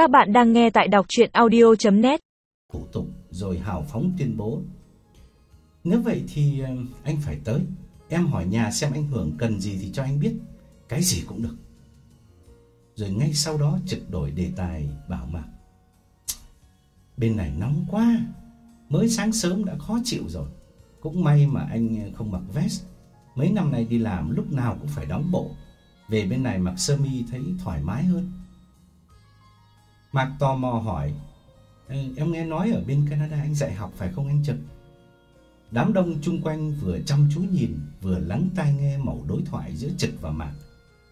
Các bạn đang nghe tại đọc chuyện audio.net thủ tục rồi hào phóng tuyên bố. Nếu vậy thì ờ, anh phải tới. Em hỏi nhà xem anh Hưởng cần gì thì cho anh biết. Cái gì cũng được. Rồi ngay sau đó trực đổi đề tài bảo mà Bên này nóng quá. Mới sáng sớm đã khó chịu rồi. Cũng may mà anh không mặc vest. Mấy năm nay đi làm lúc nào cũng phải đóng bộ. Về bên này mặc sơ mi thấy thoải mái hơn. Mạc tò mò hỏi Em nghe nói ở bên Canada anh dạy học phải không anh Trực? Đám đông chung quanh vừa chăm chú nhìn, Vừa lắng tai nghe mẩu đối thoại giữa Trực và Mạc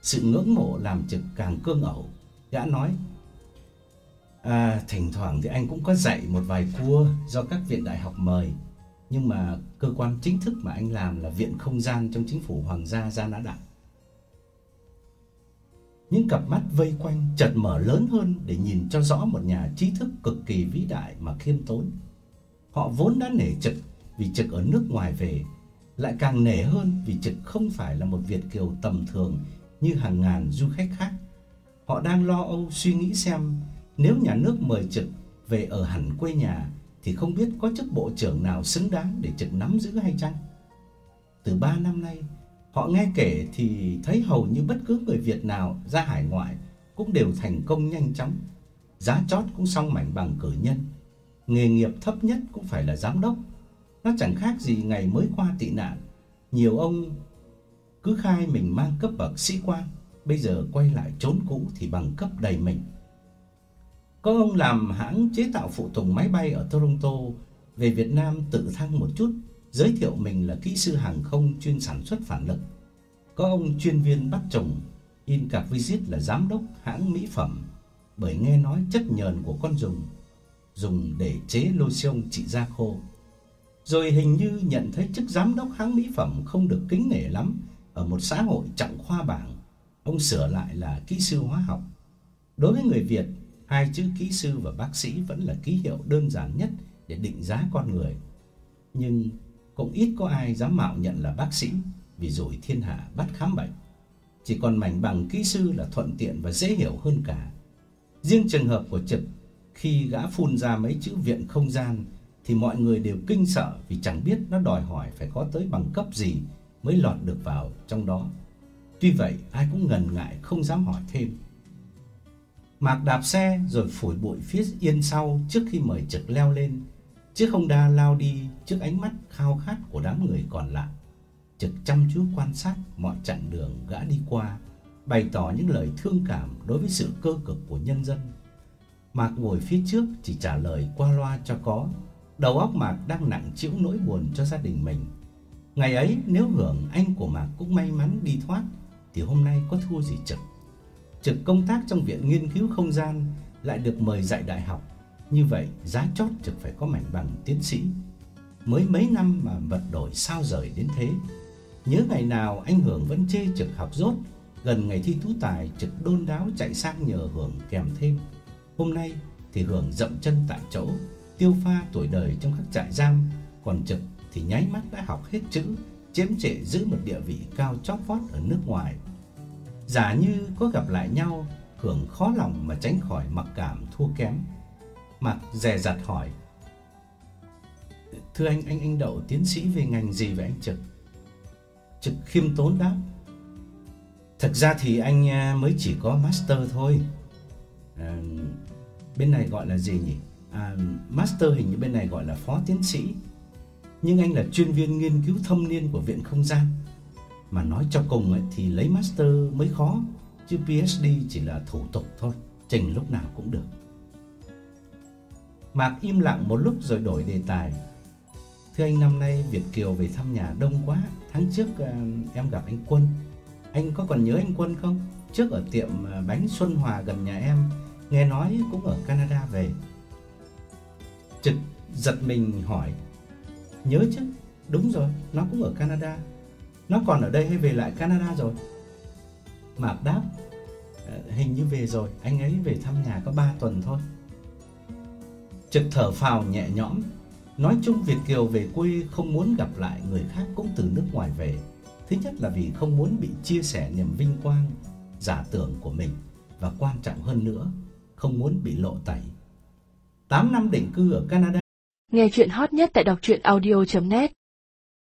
Sự ngưỡng mộ làm Trực càng cương ẩu, Gã nói À thỉnh thoảng thì anh cũng có dạy một vài cua Do các viện đại học mời, Nhưng mà cơ quan chính thức mà anh làm là Viện Không gian trong chính phủ Hoàng gia Gia Nã Đặng những cặp mắt vây quanh chợt mở lớn hơn để nhìn cho rõ một nhà trí thức cực kỳ vĩ đại mà khiêm tốn. Họ vốn đã nể Trực vì Trực ở nước ngoài về, lại càng nể hơn vì Trực không phải là một Việt kiều tầm thường như hàng ngàn du khách khác. Họ đang lo âu suy nghĩ xem nếu nhà nước mời Trực về ở hẳn quê nhà thì không biết có chức bộ trưởng nào xứng đáng để Trực nắm giữ hay chăng. Từ 3 năm nay, Họ nghe kể thì thấy hầu như bất cứ người Việt nào ra hải ngoại cũng đều thành công nhanh chóng. Giá chót cũng xong mảnh bằng cử nhân. Nghề nghiệp thấp nhất cũng phải là giám đốc. Nó chẳng khác gì ngày mới qua tị nạn. Nhiều ông cứ khai mình mang cấp bậc sĩ quan, bây giờ quay lại trốn cũ thì bằng cấp đầy mình. Có ông làm hãng chế tạo phụ tùng máy bay ở Toronto, về Việt Nam tự thăng một chút giới thiệu mình là kỹ sư hàng không chuyên sản xuất phản lực. Có ông chuyên viên bắt trùng in cạc visit là giám đốc hãng mỹ phẩm bởi nghe nói chất nhờn của con dùng dùng để chế lotion trị da khô. Rồi hình như nhận thấy chức giám đốc hãng mỹ phẩm không được kính nể lắm ở một xã hội trọng khoa bảng, ông sửa lại là kỹ sư hóa học. Đối với người Việt, hai chữ kỹ sư và bác sĩ vẫn là ký hiệu đơn giản nhất để định giá con người. Nhưng cũng ít có ai dám mạo nhận là bác sĩ vì rồi thiên hạ bắt khám bệnh. Chỉ còn mảnh bằng kỹ sư là thuận tiện và dễ hiểu hơn cả. Riêng trường hợp của Trực, khi gã phun ra mấy chữ viện không gian thì mọi người đều kinh sợ vì chẳng biết nó đòi hỏi phải có tới bằng cấp gì mới lọt được vào trong đó. Tuy vậy, ai cũng ngần ngại không dám hỏi thêm. Mạc đạp xe rồi phủi bụi phía yên sau trước khi mời Trực leo lên Chiếc Honda lao đi trước ánh mắt khao khát của đám người còn lại. Trực chăm chú quan sát mọi chặng đường gã đi qua, bày tỏ những lời thương cảm đối với sự cơ cực của nhân dân. Mạc ngồi phía trước chỉ trả lời qua loa cho có, đầu óc Mạc đang nặng chịu nỗi buồn cho gia đình mình. Ngày ấy nếu hưởng anh của Mạc cũng may mắn đi thoát thì hôm nay có thua gì Trực. Trực công tác trong viện nghiên cứu không gian lại được mời dạy đại học như vậy, giá chót trực phải có mảnh bằng tiến sĩ. Mới mấy năm mà vật đổi sao rời đến thế. Nhớ ngày nào anh Hưởng vẫn chê trực học rốt, Gần ngày thi tú tài trực đôn đáo chạy sang nhờ Hưởng kèm thêm. Hôm nay thì Hưởng dậm chân tại chỗ, Tiêu pha tuổi đời trong các trại giam, Còn trực thì nháy mắt đã học hết chữ Chiếm trệ giữ một địa vị cao chót vót ở nước ngoài. Giả như có gặp lại nhau, Hưởng khó lòng mà tránh khỏi mặc cảm thua kém mặt dè dặt hỏi Thưa anh, anh anh đậu tiến sĩ về ngành gì vậy anh Trực? Trực khiêm tốn đáp Thật ra thì anh à, mới chỉ có master thôi à, Bên này gọi là gì nhỉ? À, master hình như bên này gọi là phó tiến sĩ Nhưng anh là chuyên viên nghiên cứu thâm niên của Viện Không gian Mà nói cho cùng ấy, thì lấy master mới khó Chứ PhD chỉ là thủ tục thôi Trình lúc nào cũng được Mạc im lặng một lúc rồi đổi đề tài. Thưa anh năm nay Việt Kiều về thăm nhà đông quá. Tháng trước ờ, em gặp anh Quân. Anh có còn nhớ anh Quân không? Trước ở tiệm ờ, bánh Xuân Hòa gần nhà em, nghe nói cũng ở Canada về. Trực giật mình hỏi. Nhớ chứ, đúng rồi, nó cũng ở Canada. Nó còn ở đây hay về lại Canada rồi? Mạc đáp, ờ, hình như về rồi, anh ấy về thăm nhà có 3 tuần thôi. Trực thở phào nhẹ nhõm Nói chung Việt Kiều về quê không muốn gặp lại người khác cũng từ nước ngoài về Thứ nhất là vì không muốn bị chia sẻ niềm vinh quang, giả tưởng của mình Và quan trọng hơn nữa không muốn bị lộ tẩy. 8 năm định cư ở Canada. Nghe chuyện hot nhất tại đọc truyện audio.net